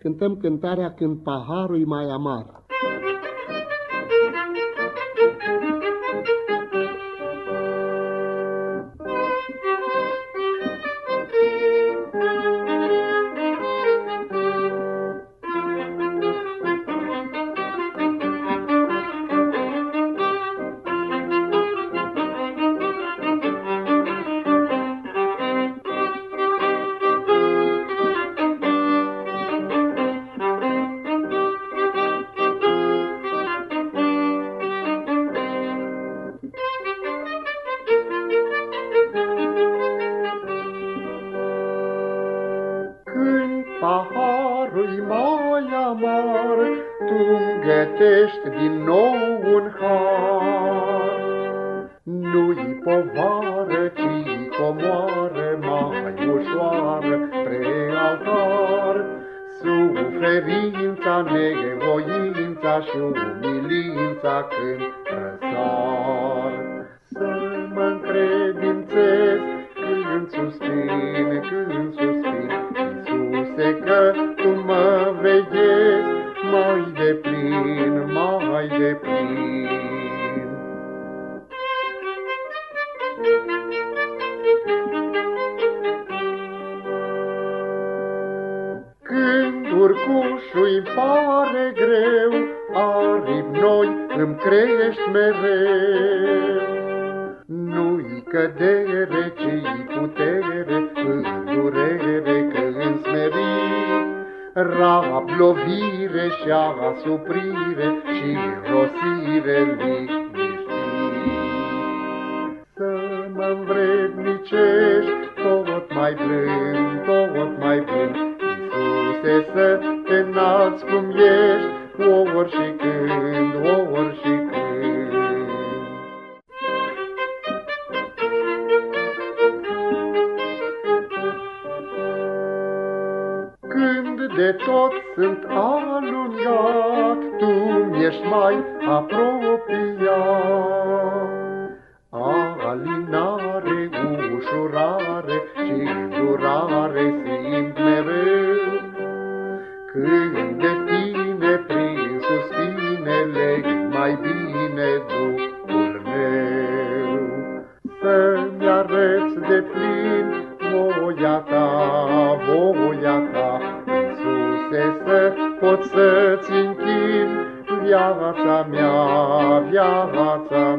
cântăm cântarea Când paharul mai amar. Paharul mai amar, tu gătești din nou un har. Nu-i povară, ci comoară mai ușoară spre altar. Suferința, nevoința și umilința când răsar. Să mă încredințez când suspin, când suspin, Iisuse, că Tu mă veghezi mai de plin, mai de plin. Când urcușul pare greu, aripi noi îmi crești mereu. Nu-i cădere, ci putere, smerit, rab lovire și asuprire și rosire liniștit. Să mă învrednicești tot mai blând, tot mai blând, Iisuse, să te înalți cum ești, ori și când, ori și când. Când de tot sunt alungat, Tu mi-ești mai apropiat. Alinare, ușurare și durare simt mereu, Când de tine prin suspinele mai bine Duhul meu. Să-mi arăți de plin voia ta, pot să-ți închin viața mea, viața mea.